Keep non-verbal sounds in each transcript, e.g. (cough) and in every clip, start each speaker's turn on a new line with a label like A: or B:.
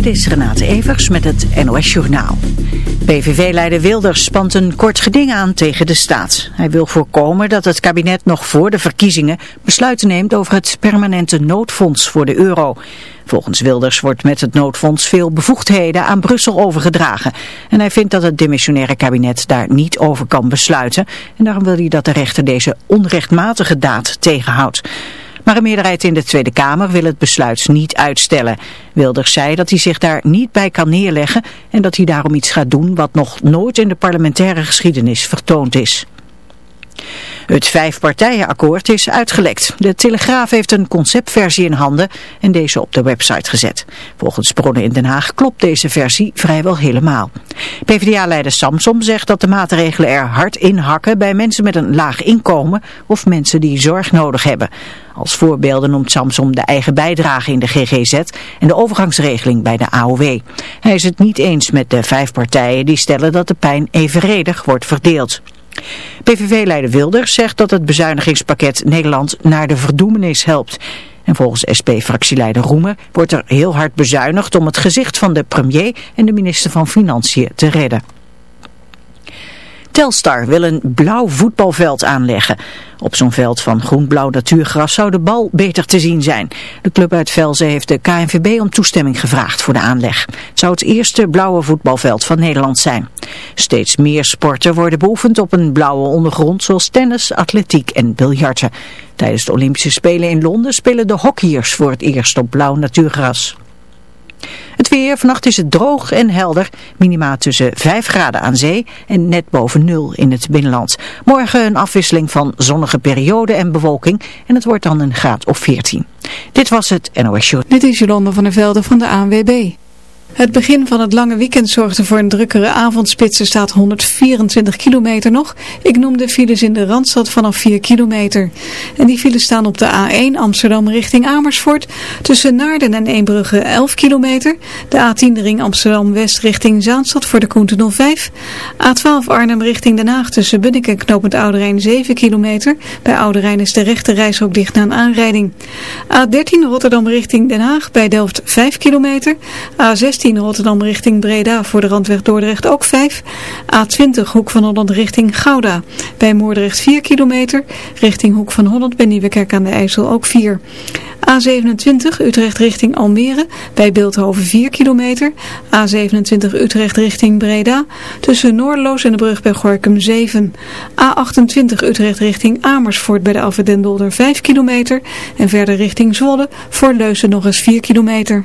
A: Dit is Renate Evers met het NOS Journaal. PVV-leider Wilders spant een kort geding aan tegen de staat. Hij wil voorkomen dat het kabinet nog voor de verkiezingen besluiten neemt over het permanente noodfonds voor de euro. Volgens Wilders wordt met het noodfonds veel bevoegdheden aan Brussel overgedragen. En hij vindt dat het demissionaire kabinet daar niet over kan besluiten. En daarom wil hij dat de rechter deze onrechtmatige daad tegenhoudt. Maar een meerderheid in de Tweede Kamer wil het besluit niet uitstellen. Wilders zei dat hij zich daar niet bij kan neerleggen en dat hij daarom iets gaat doen wat nog nooit in de parlementaire geschiedenis vertoond is. Het vijfpartijenakkoord is uitgelekt. De Telegraaf heeft een conceptversie in handen en deze op de website gezet. Volgens bronnen in Den Haag klopt deze versie vrijwel helemaal. PvdA-leider Samsom zegt dat de maatregelen er hard in hakken bij mensen met een laag inkomen of mensen die zorg nodig hebben. Als voorbeelden noemt Samsom de eigen bijdrage in de GGZ en de overgangsregeling bij de AOW. Hij is het niet eens met de vijf partijen die stellen dat de pijn evenredig wordt verdeeld. PVV-leider Wilders zegt dat het bezuinigingspakket Nederland naar de verdoemenis helpt. En volgens SP-fractieleider Roemer wordt er heel hard bezuinigd om het gezicht van de premier en de minister van Financiën te redden. Telstar wil een blauw voetbalveld aanleggen. Op zo'n veld van groen-blauw natuurgras zou de bal beter te zien zijn. De club uit Velzen heeft de KNVB om toestemming gevraagd voor de aanleg. Het zou het eerste blauwe voetbalveld van Nederland zijn. Steeds meer sporten worden beoefend op een blauwe ondergrond zoals tennis, atletiek en biljarten. Tijdens de Olympische Spelen in Londen spelen de hockeyers voor het eerst op blauw natuurgras. Het weer, vannacht is het droog en helder. Minima tussen 5 graden aan zee en net boven nul in het binnenland. Morgen een afwisseling van zonnige periode en bewolking. En het wordt dan een graad of 14. Dit was het NOS Show.
B: Dit is Jolande van der Velde van de ANWB. Het begin van het lange weekend zorgde voor een drukkere avondspits. Er staat 124 kilometer nog. Ik noem de files in de Randstad vanaf 4 kilometer. En die files staan op de A1 Amsterdam richting Amersfoort. Tussen Naarden en Eembrugge 11 kilometer. De A10 de ring Amsterdam West richting Zaanstad voor de Koenten 05. A12 Arnhem richting Den Haag tussen Bunnik en Knopend Ouderijn 7 kilometer. Bij Ouderijn is de rechte reis ook dicht na een aanrijding. A13 Rotterdam richting Den Haag bij Delft 5 kilometer. A16 Rotterdam richting Breda voor de randweg Dordrecht ook 5. A20 Hoek van Holland richting Gouda. Bij Moordrecht 4 kilometer. Richting Hoek van Holland bij Nieuwekerk aan de IJssel ook 4. A27 Utrecht richting Almere bij Beeldhoven 4 kilometer. A27 Utrecht richting Breda tussen Noordeloos en de brug bij Gorkum 7. A28 Utrecht richting Amersfoort bij de Alverdendolder 5 kilometer. En verder richting Zwolle voor Leusen nog eens 4 kilometer.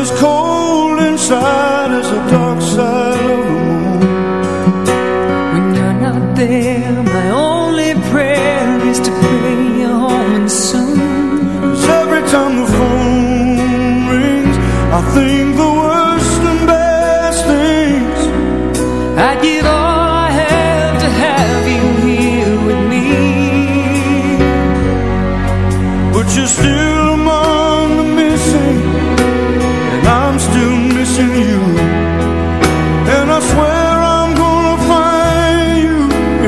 C: As cold inside as the dark side of the moon
D: When you're not there, my only prayer is to pray you're home and soon.
C: Cause every time the phone rings I think the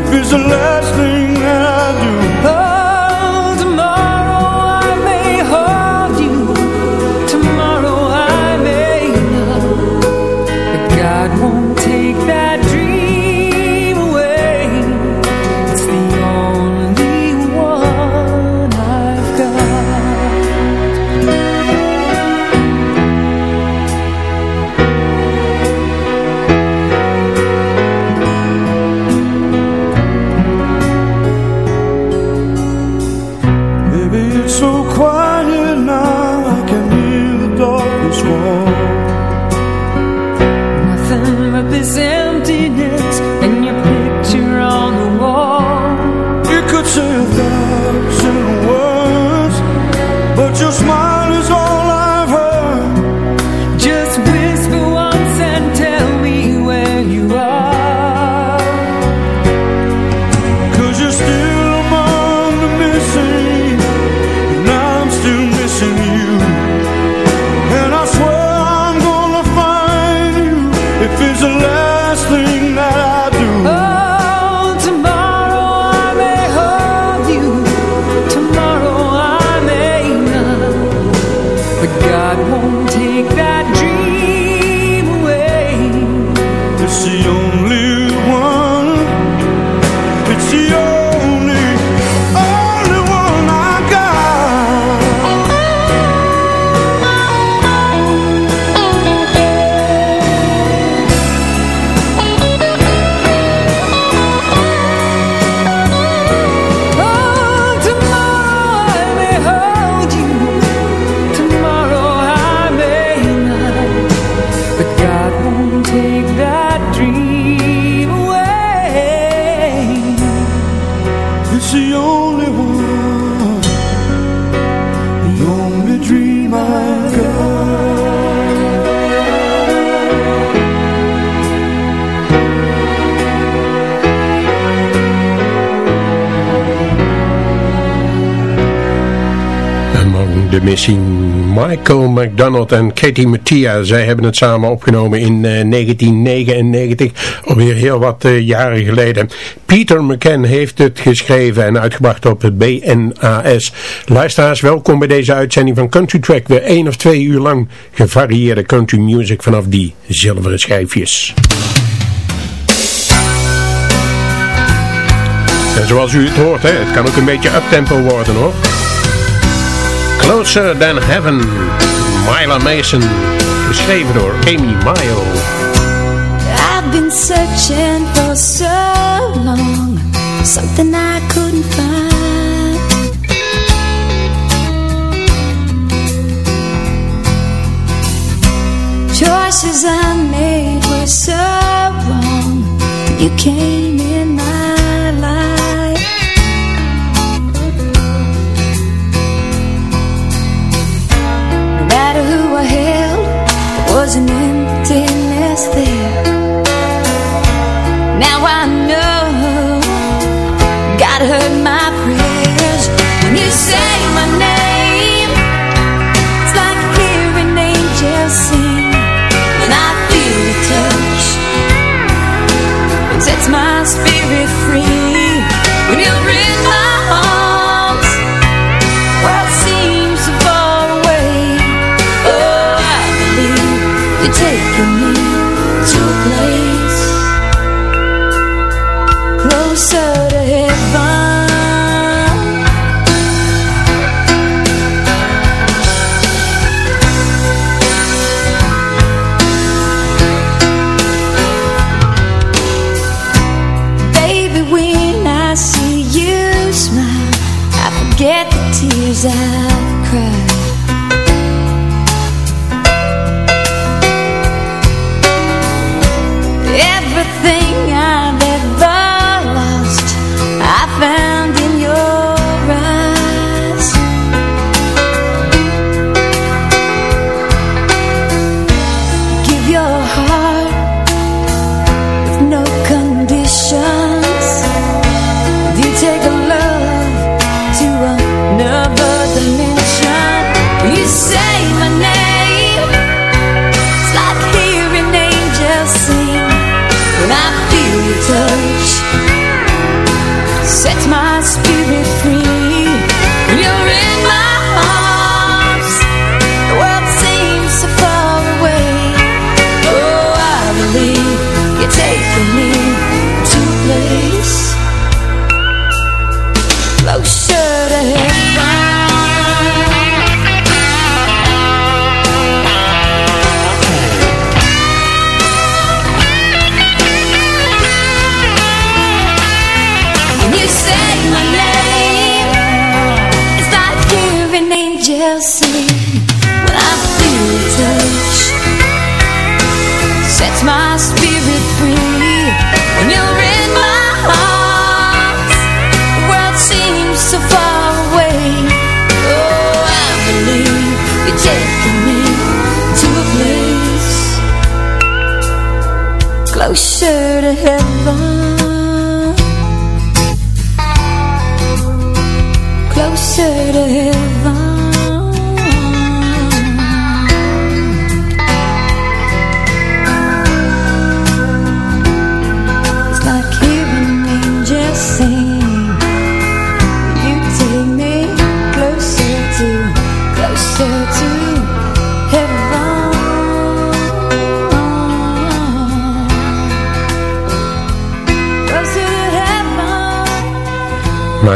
C: If it's the last thing Missing
E: Michael McDonald en Katie Mattia. Zij hebben het samen opgenomen in eh, 1999, alweer heel wat eh, jaren geleden. Peter McCann heeft het geschreven en uitgebracht op het BNAS. Luisteraars, welkom bij deze uitzending van Country Track. Weer één of twee uur lang gevarieerde country music vanaf die zilveren schijfjes. En zoals u het hoort, hè, het kan ook een beetje uptempo worden hoor. Closer Than Heaven, Mila Mason, geschreven door Amy Mayo.
F: I've been searching for so long something I couldn't find. Choices I made were so wrong. You came in my was an emptiness there. Now I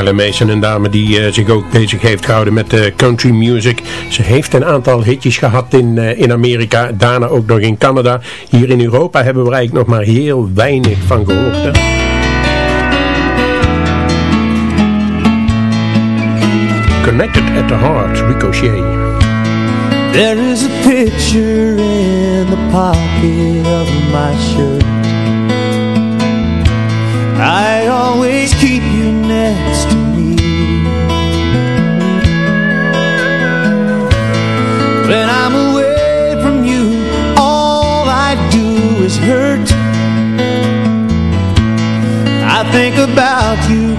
E: Carla en een dame die eh, zich ook bezig heeft gehouden met eh, country music. Ze heeft een aantal hitjes gehad in, eh, in Amerika, daarna ook nog in Canada. Hier in Europa hebben we eigenlijk nog maar heel weinig van gehoord. Connected at the heart, Ricochet.
G: There is a picture in the pocket of my shirt. I always keep think about you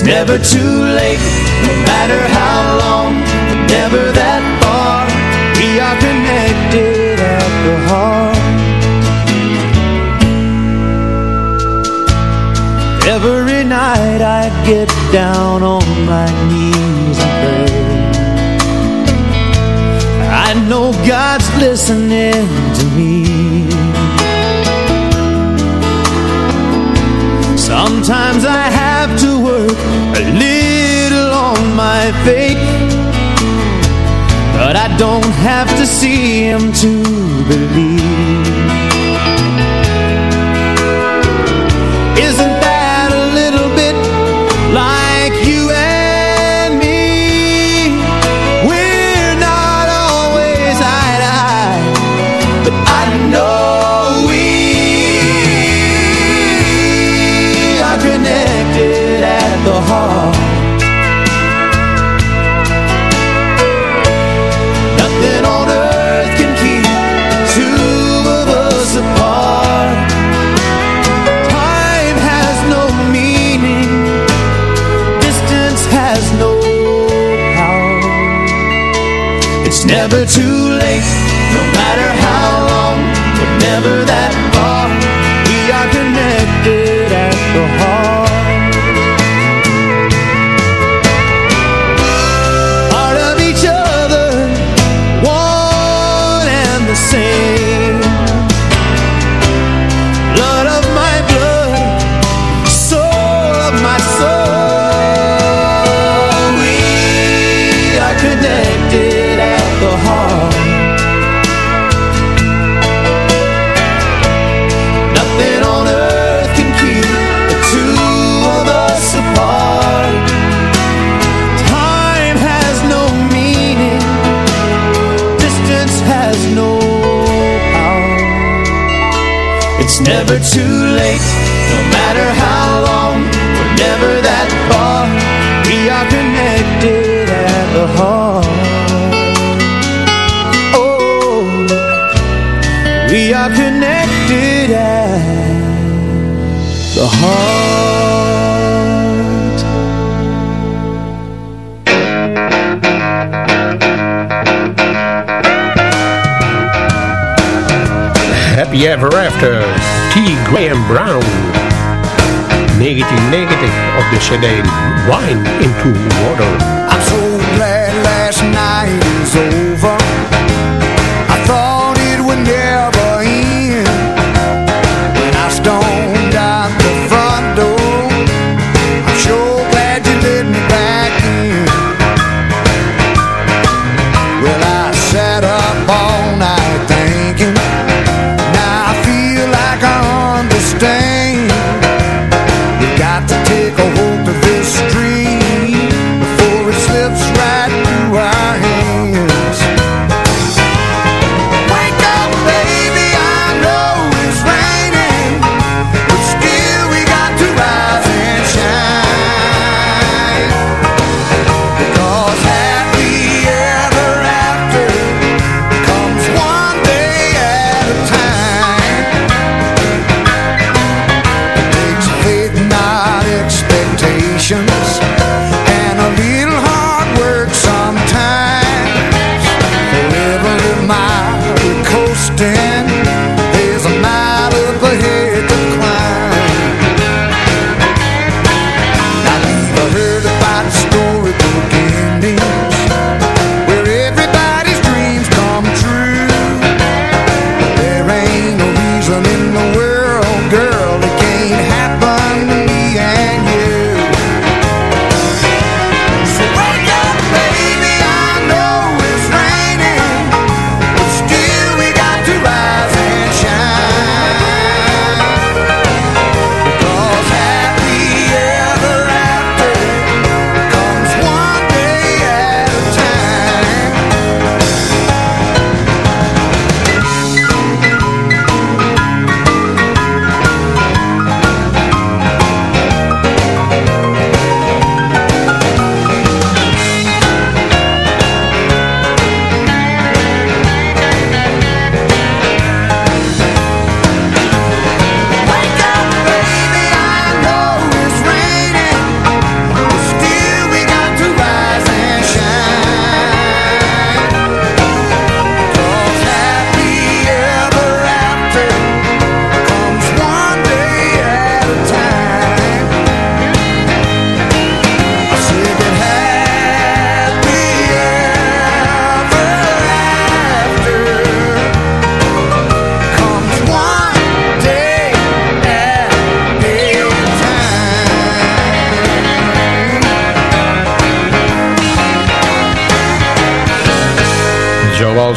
G: It's never too late, no matter how long, never that far. We are connected at the heart. Every night I get down on my knees and pray. I know God's listening to me. Sometimes I have a little on my faith. But I don't have to see him to believe. The two. Never too late, no matter how long,
H: we're never that far. We are connected at the heart. Oh, we are connected at the heart.
E: Happy Ever After, T. Graham Brown. 1990 op de cd Wine into Water.
H: I'm so glad last night is over.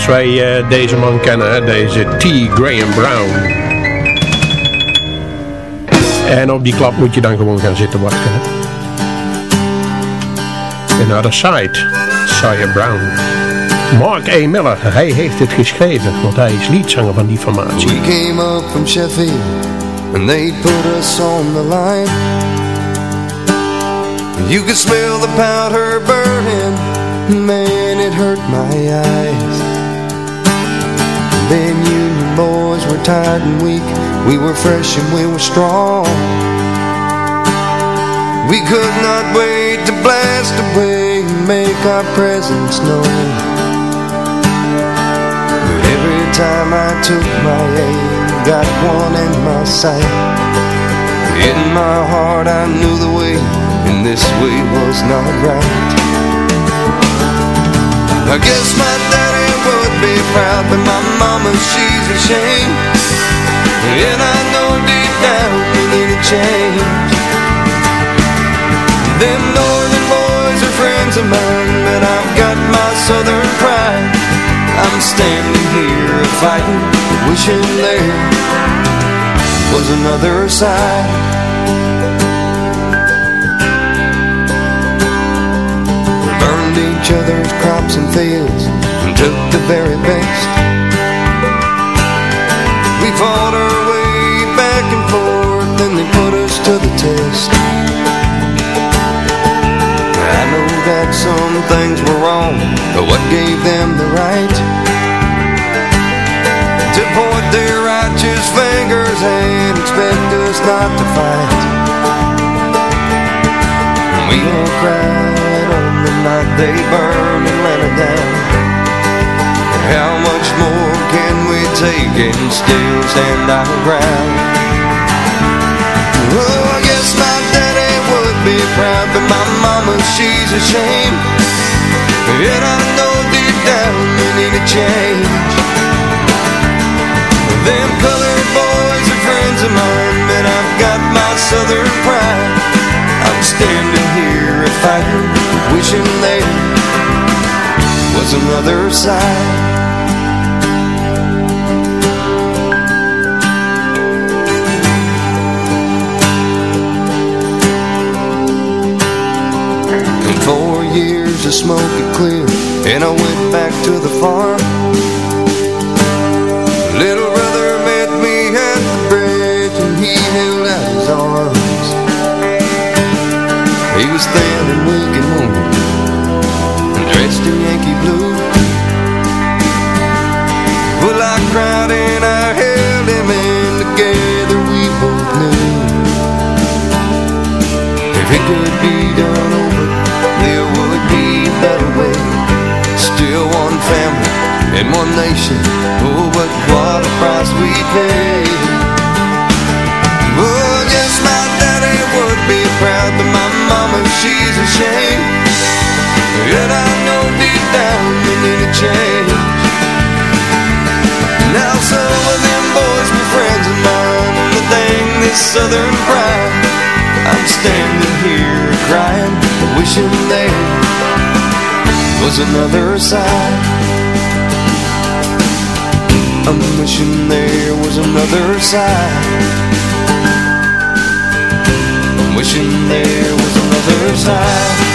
E: Zoals wij eh, deze man kennen, hè, deze T. Graham Brown. En op die klap moet je dan gewoon gaan zitten wachten. Hè. Another Side, Sire Brown. Mark A. Miller, hij heeft het geschreven, want hij is liedzanger van die formatie.
I: We came up from Sheffield and they put us on the line. You could smell the powder burning, man, it hurt my eyes. Then Union boys were tired and weak, we were fresh and we were strong. We could not wait to blast away and make our presence known. But every time I took my aim, got one in my sight. In my heart I knew the way, and this way was not right. I guess my be proud, but my mama, she's ashamed. And I know deep down we need a change. Them northern boys are friends of mine, but I've got my southern pride. I'm standing here fighting, wishing there was another side. around each other's crops and fields and took the very best. We fought our way back and forth and they put us to the test. I know that some things were wrong, but what gave them the right to point their righteous fingers and expect us not to fight? We all cried night they burned Atlanta down. How much more can we take and still stand our ground? Oh, I guess my daddy would be proud, but my mama, she's ashamed. And I know deep down we need a change. Them colored boys are friends of mine, but I've got my southern pride. I'm standing here fighter, wishing there was another side. In four years the smoke had cleared, and I went back to the farm. Was thin and and wounded, dressed in Yankee blue. Well, I cried and I held him, and together we both knew if it could be done over, there would be a better way. Still one family and one nation. Oh, but what a price we paid. She's. And I know deep down we need a change. Now some of them boys were friends of mine, the thing, this southern pride. I'm standing here crying, wishing there was another side. I'm wishing there was another side. Wishing there was another side.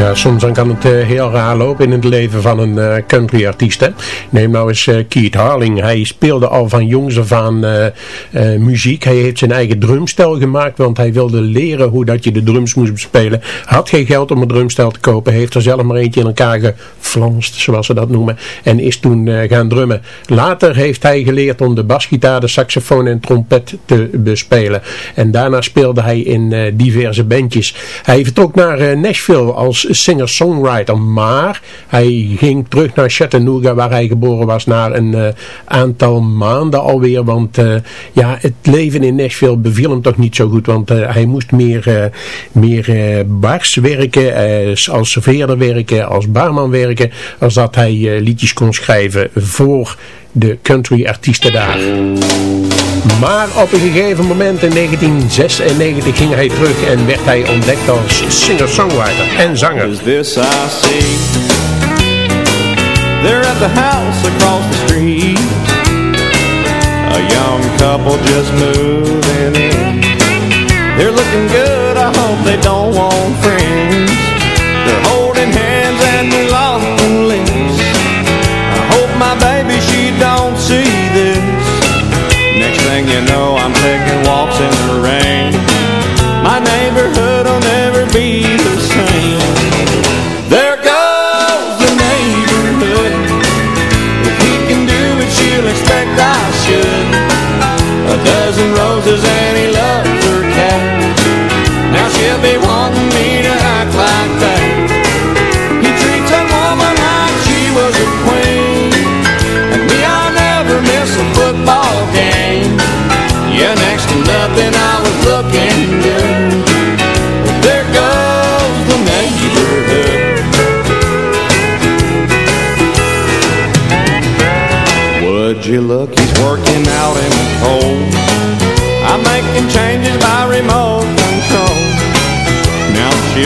E: Ja, soms kan het eh, heel raar lopen in het leven van een uh, countryartiest. Neem nou eens eh, Keith Harling. Hij speelde al van jongs af aan muziek. Hij heeft zijn eigen drumstel gemaakt, want hij wilde leren hoe dat je de drums moest bespelen. Had geen geld om een drumstel te kopen. Heeft er zelf maar eentje in elkaar geflanst, zoals ze dat noemen. En is toen gaan drummen. Later heeft hij geleerd om de basgitaar, de saxofoon en trompet te bespelen. En daarna speelde hij in diverse bandjes. Hij vertrok naar Nashville als singer-songwriter, maar hij ging terug naar Chattanooga waar hij geboren was na een uh, aantal maanden alweer, want uh, ja, het leven in Nashville beviel hem toch niet zo goed, want uh, hij moest meer, meer bars werken, als serveerder werken, als barman werken, als dat hij liedjes kon schrijven voor de country artiesten daar. Maar op een gegeven moment in 1996 ging hij terug en werd hij ontdekt als singer-songwriter en zanger.
C: Is this I see? They're at the house across the street. A young couple just moving in. They're looking good, I hope they don't want friends. They're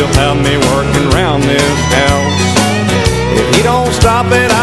C: she'll have me working round this house. If he don't stop it,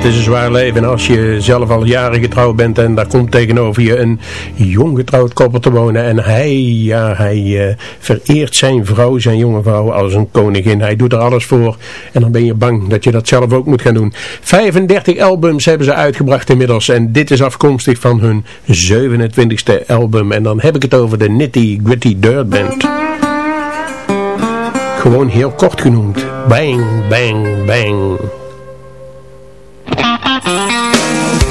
D: het is een zwaar leven. En als je zelf al jaren getrouwd bent en daar komt tegenover je een jong getrouwd koppel te wonen. En hij, ja, hij eh, vereert zijn vrouw, zijn jonge vrouw als een koningin. Hij doet er alles voor. En dan ben je bang dat je dat zelf ook moet gaan doen. 35 albums hebben ze uitgebracht inmiddels. En dit is afkomstig van hun 27e album. En dan heb ik het over de Nitty Gritty Dirt Band. Gewoon heel kort genoemd. Bang, bang, bang.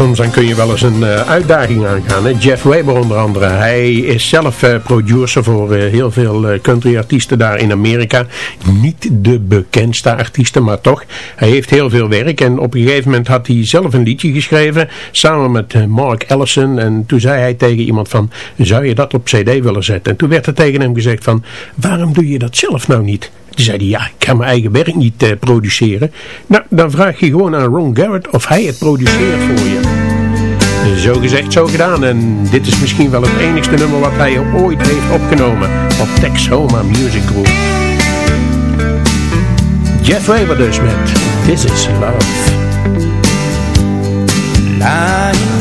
D: Soms dan kun je wel eens een eh, uitdaging aangaan. Hè? Jeff Weber onder andere. Hij is zelf eh, producer voor eh, heel veel eh, country artiesten daar in Amerika. Niet de bekendste artiesten, maar toch. Hij heeft heel veel werk. En op een gegeven moment had hij zelf een liedje geschreven. Samen met Mark Ellison. En toen zei hij tegen iemand van, zou je dat op cd willen zetten? En toen werd er tegen hem gezegd van, waarom doe je dat zelf nou niet? Toen zei hij, ja, ik kan mijn eigen werk niet eh, produceren. Nou, dan vraag je gewoon aan Ron Garrett of hij het produceert voor je. Zo gezegd, zo gedaan. En dit is misschien wel het enigste nummer wat hij ooit heeft opgenomen op Texhoma Music Group. Jeff Weber dus met This Is Love.
G: Lying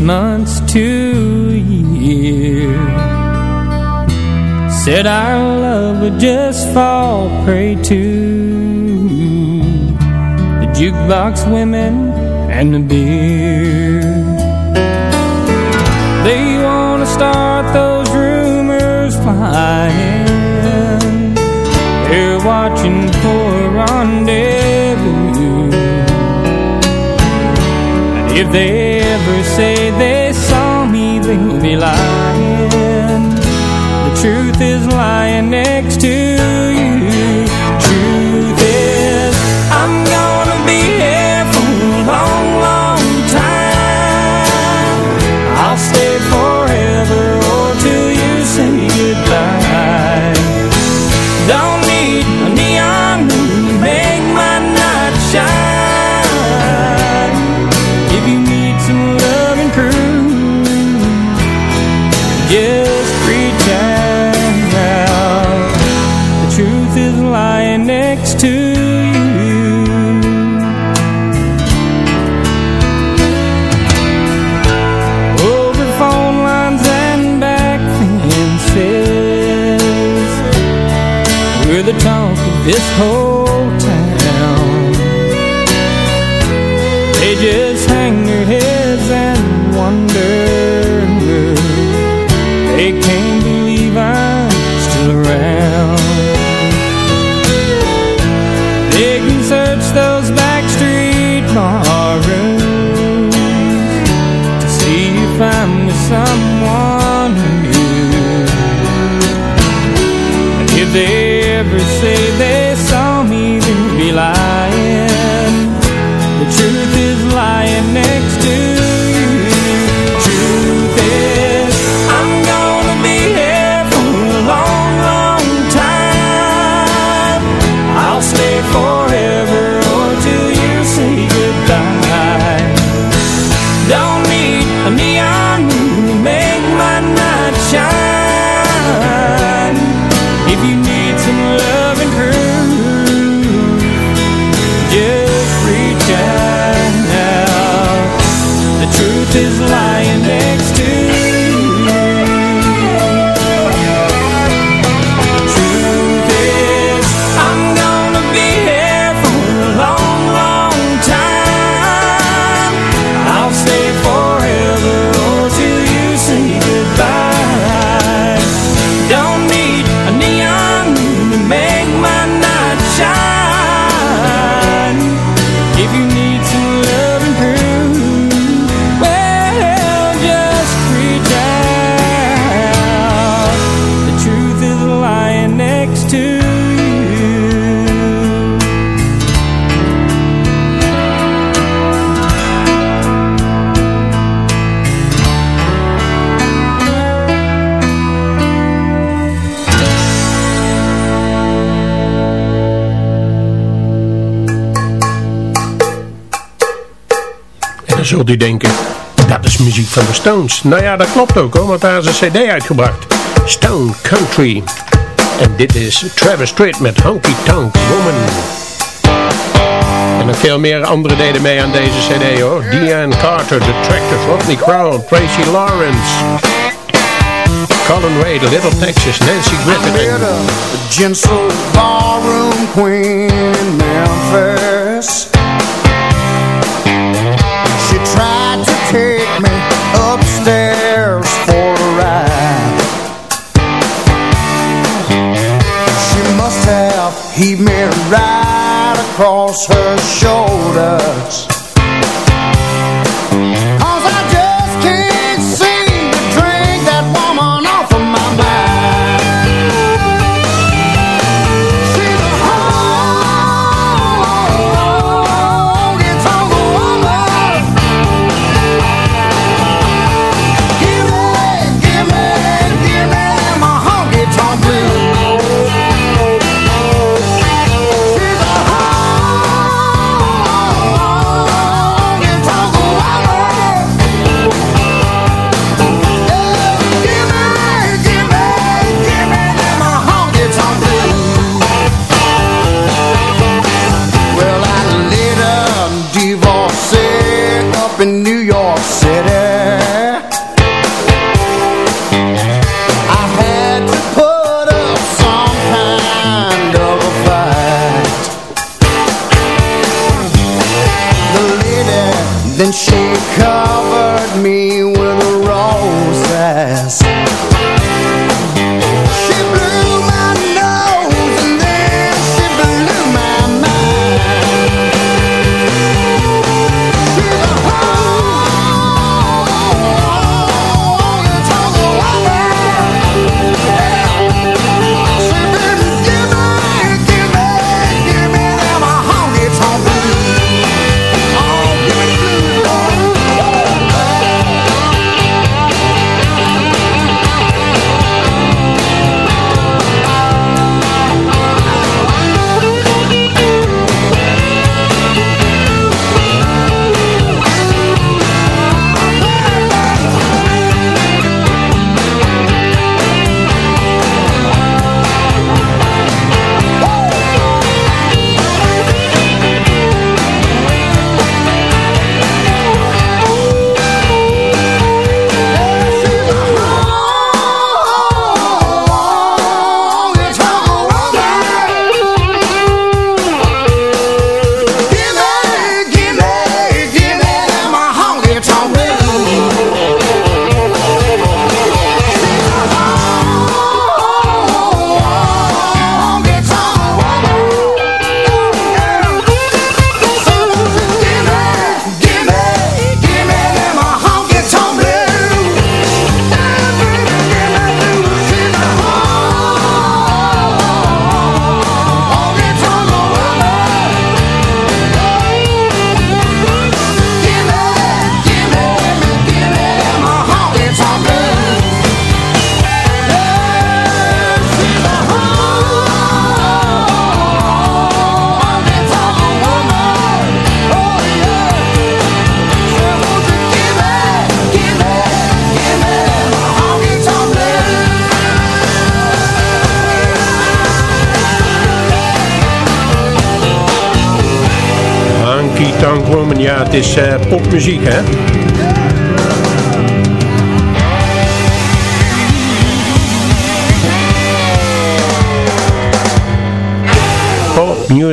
D: months to a year Said our love would just fall prey to The jukebox women and the beer. They wanna start those rumors flying. They're watching for a rendezvous. And if they ever say they saw me, they'd be lying. The truth is lying next to you. this whole ever say they saw me, they'd be lying. The truth is lying next to you. Truth is, I'm gonna be here for a long, long time. I'll stay forever or till you say goodbye. Don't
E: u denken, dat is muziek van de Stones. Nou ja, dat klopt ook hoor, want daar is een cd uitgebracht. Stone Country. En dit is Travis Tritt met Honky Tonk Woman. En nog veel meer anderen deden mee aan deze cd hoor. Deanne Carter, The Tractors, Rodney Crowell, Tracy Lawrence. Colin Wade, Little Texas, Nancy Griffith.
H: a gentle ballroom queen in Memphis. Must have heaved me right across her shoulders.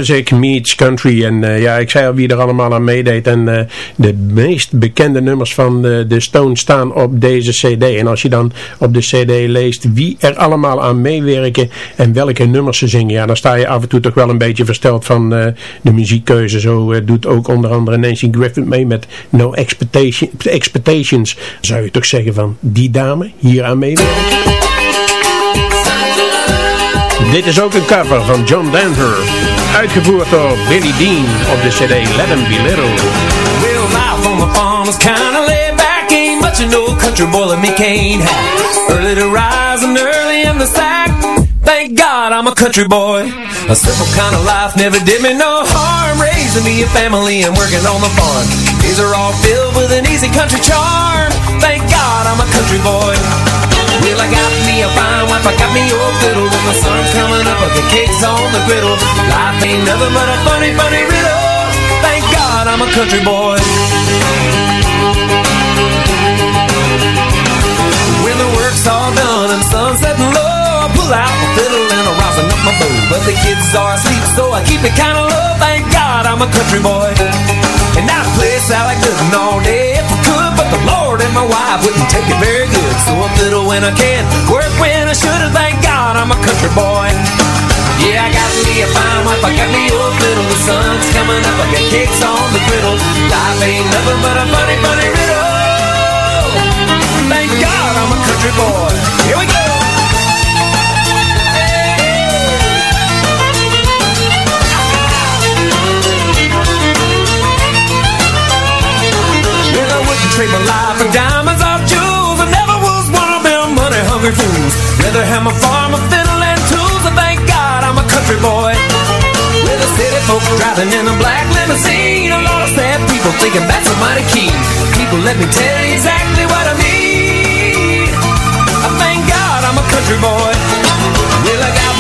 E: Music meets country. En eh, ja, ik zei al wie er allemaal aan meedeed. En eh, de meest bekende nummers van de, de Stones staan op deze cd. En als je dan op de cd leest wie er allemaal aan meewerken en welke nummers ze zingen. Ja, dan sta je af en toe toch wel een beetje versteld van eh, de muziekkeuze. Zo doet ook onder andere Nancy Griffith mee met No Expectation, Expectations. Zou je toch zeggen van die dame hier aan meewerken? Dit is ook een cover van John Denver. Uitgevoerd door Billy Dean op de cd Let 'em Be Little.
J: Well, life on the farm is kinda laid back Ain't much of no country boy like me can't have. Early to rise and early in the sack. Thank God I'm a country boy. A simple kind of life never did me no harm. Raising me a family and working on the farm. These are all filled with an easy country charm. Thank God I'm a country boy. Well, I got me a fine wife, I got me a fiddle When the sun's coming up, I get cakes on the griddle. Life ain't nothing but a funny, funny riddle. Thank God I'm a country boy. When the work's all done and sun's setting low I pull out my fiddle and I rosin up my bow. But the kids are asleep, so I keep it kinda low. Thank God I'm a country boy. And I play Sally Gooden all day if I could But the Lord and my wife wouldn't take it very good. So I fiddle when I can, work when I should And thank God I'm a country boy. Yeah, I got me a fine wife, I got me a fiddle. The sun's coming up, I got cakes on the griddle. Life ain't nothing but a funny, funny riddle. Thank God I'm a country boy. Here we go! Trade my life for diamonds or jewels. I never was one of them money-hungry fools. Rather have my farm, a fiddle, and tools. I thank God I'm a country boy. With the city folks driving in a black limousine. A lot of sad people thinking that's a mighty key. People, let me tell you exactly what I mean. I thank God I'm a country boy. Well, I got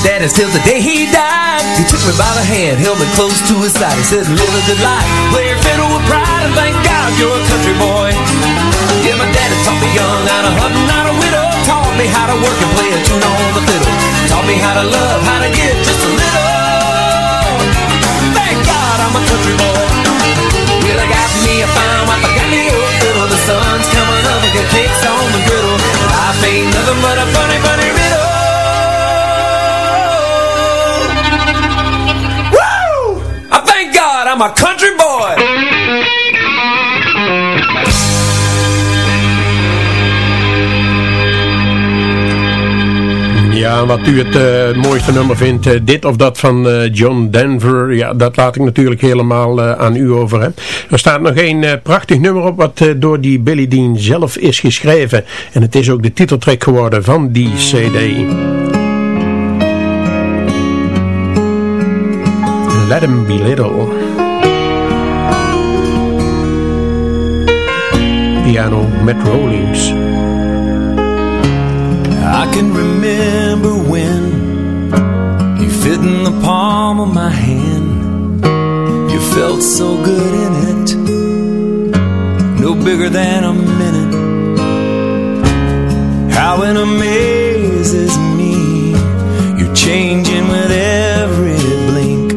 J: fiddle was till the day he died. He took me by the hand, held me close to his side. He said, live a good life, play your fiddle with pride, and thank God you're a country boy. Yeah, my daddy taught me young, out of hunting, not a widow. Taught me how to work and play a tune on the fiddle. Taught me how to love, how to give just a little. Thank God I'm a country boy. Well, I got me a fine wife, I got me a fiddle. The sun's coming up, I got cakes on the griddle. Life ain't nothing but a funny, funny riddle. I'm country boy.
E: Ja, wat u het eh, mooiste nummer vindt, eh, dit of dat van eh, John Denver, ja, dat laat ik natuurlijk helemaal aan u over. Hè. Er staat nog een prachtig nummer op wat door die Billy Dean zelf is geschreven. En het is ook de titeltrack geworden van die cd. Let 'em be little. Piano met Rollings.
G: I can remember when you fit in the palm of my hand. You felt so good in it, no bigger than a minute. How it amazes me, you're changing with every blink,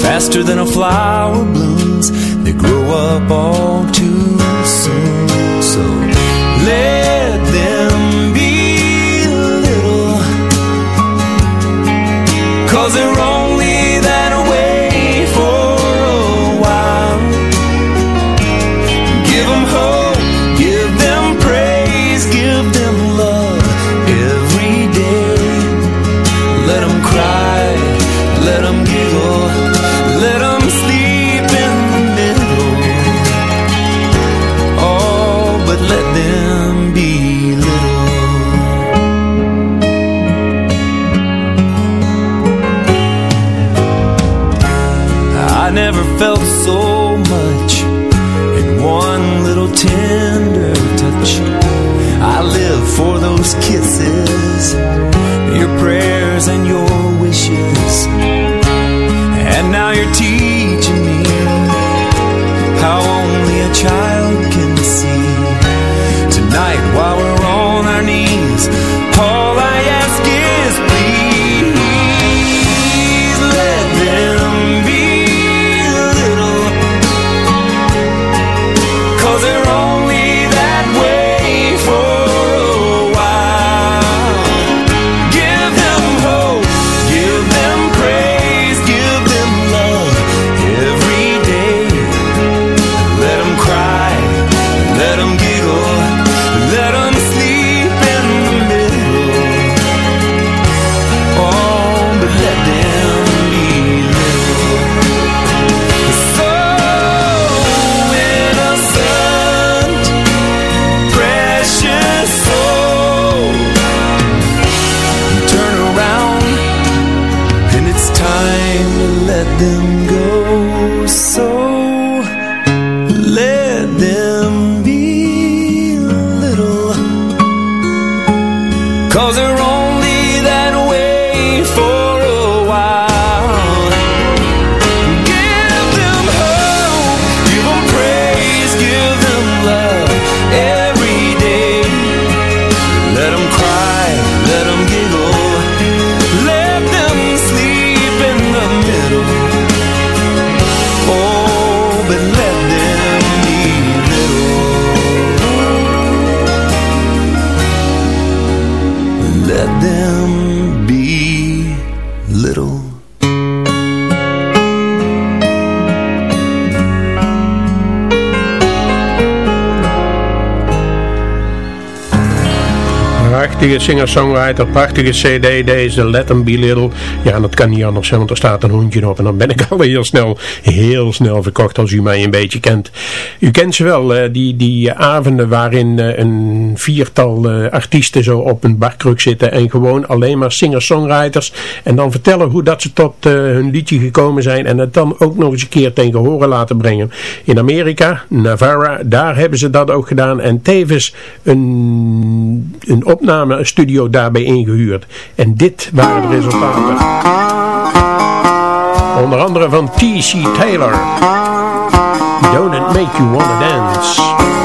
G: faster than a flower blooms. They grow up all too
K: and
G: yours. singer-songwriter, prachtige cd deze, Let 'em Be Little. Ja, dat kan niet anders zijn, want er staat een hondje op en dan ben ik (laughs) al heel snel, heel snel verkocht als u mij een beetje kent. U kent ze wel, eh, die, die eh, avonden waarin eh, een viertal artiesten zo op een barkruk zitten en gewoon alleen maar singer-songwriters en dan vertellen hoe dat ze tot hun liedje gekomen zijn en het dan ook nog eens een keer tegen horen laten brengen. In Amerika, Navarra, daar hebben ze dat ook gedaan en tevens een, een opname studio daarbij ingehuurd. En dit waren de resultaten. Onder andere van T.C. Taylor. Don't It Make You Wanna Dance.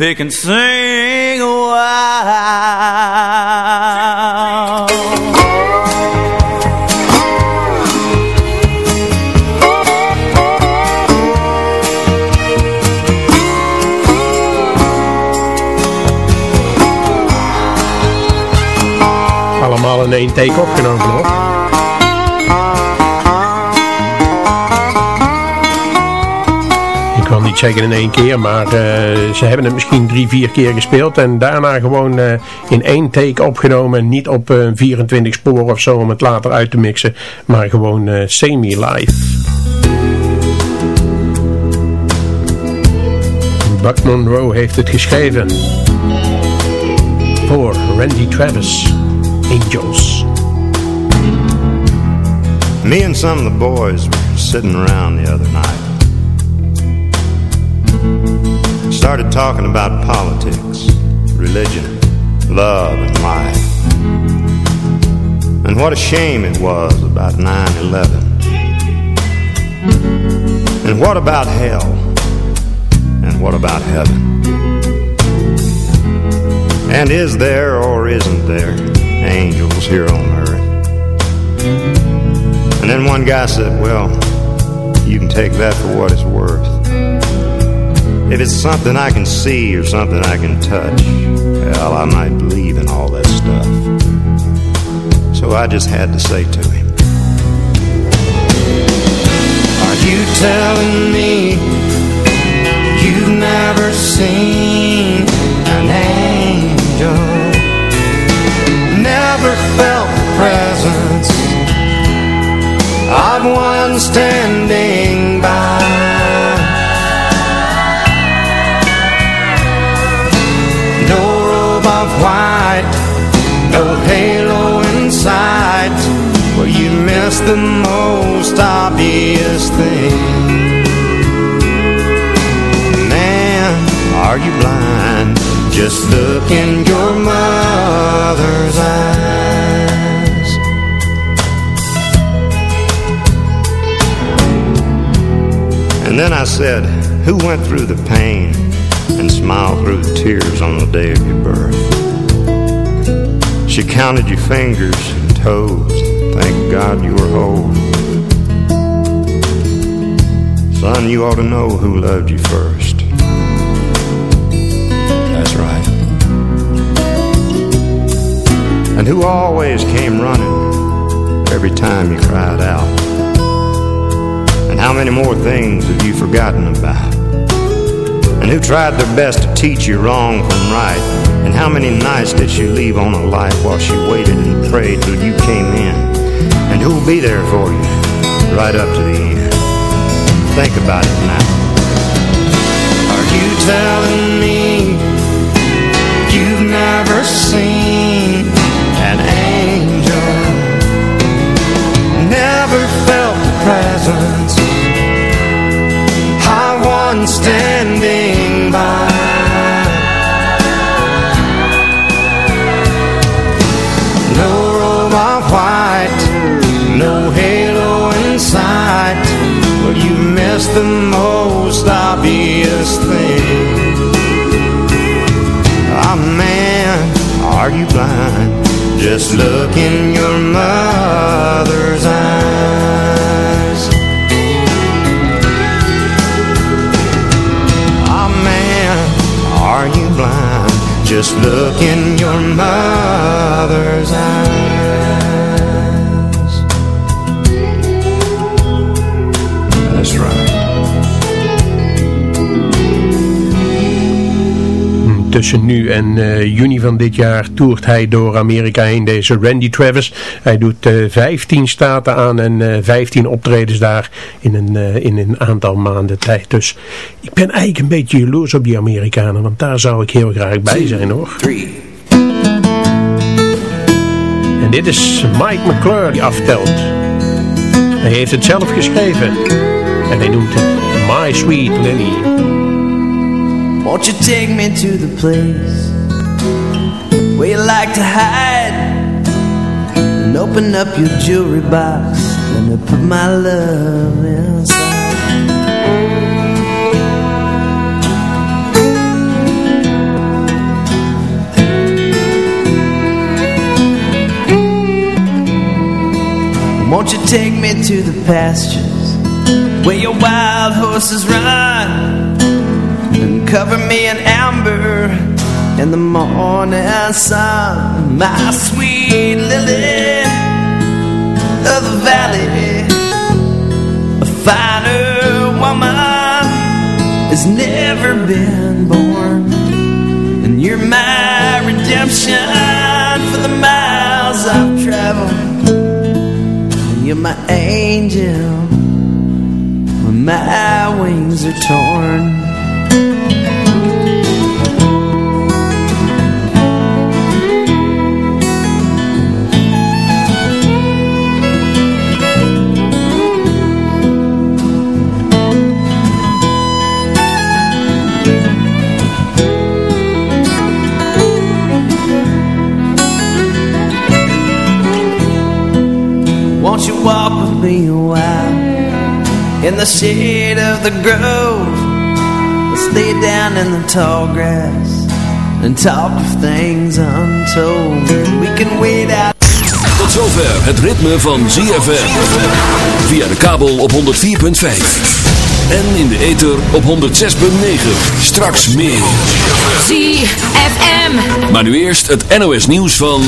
E: They can sing.
G: zeggen in één keer, maar eh, ze hebben het misschien drie, vier keer gespeeld en daarna gewoon eh, in één take opgenomen. Niet op eh, 24 sporen of zo om het later uit te mixen, maar gewoon semi-live.
E: Buck Monroe heeft het geschreven voor Randy Travis, Angels.
L: Me and some of the boys were sitting around the other night. Started talking about politics, religion, love, and life. And what a shame it was about 9 11. And what about hell? And what about heaven? And is there or isn't there angels here on earth? And then one guy said, Well, you can take that for what it's worth. If it's something I can see or something I can touch, well, I might believe in all that stuff. So I just had to say to him, Are you telling me you've never seen an angel? Never felt the presence of one standing by? The most obvious thing. Man, are you blind? Just look in your mother's eyes. And then I said, Who went through the pain and smiled through the tears on the day of your birth? She counted your fingers and toes. Thank God you were whole. Son, you ought to know who loved you first. That's right. And who always came running every time you cried out. And how many more things have you forgotten about? And who tried their best to teach you wrong from right? And how many nights did she leave on a light while she waited and prayed till you came in? And who'll be there for you right up to the end? Think about it now. Are you telling me you've never seen an angel? Never felt the presence of one standing by? The most obvious thing. Ah man, are you blind? Just look in your mother's eyes. Ah man, are you blind? Just look in your mother's eyes.
E: Tussen nu en eh, juni van dit jaar toert hij door Amerika heen, deze Randy Travis. Hij doet eh 15 staten aan en eh 15 optredens daar in een, eh, in een aantal maanden tijd. Dus ik ben eigenlijk een beetje jaloers op die Amerikanen, want daar zou ik heel graag bij zijn hoor. En dit is Mike McClure die aftelt. Hij heeft het zelf geschreven en hij noemt het My Sweet Lily.
G: Won't you take me to the place where you like to hide and open up your jewelry box? Let me put my love inside. Won't you take me to the pastures where your wild horses run? Cover me in amber in the morning sun, my sweet lily of the valley. A finer woman has never been born, and you're my redemption for the miles I've traveled. And you're my angel when my wings are torn. In the shade of the grove? Let's lay down in the tall grass and talk of things untold. We can wait out.
M: Tot zover het ritme van ZFM. Via de kabel op 104.5. En in de ether op 106.9. Straks meer.
N: ZFM.
M: Maar nu eerst het NOS nieuws van...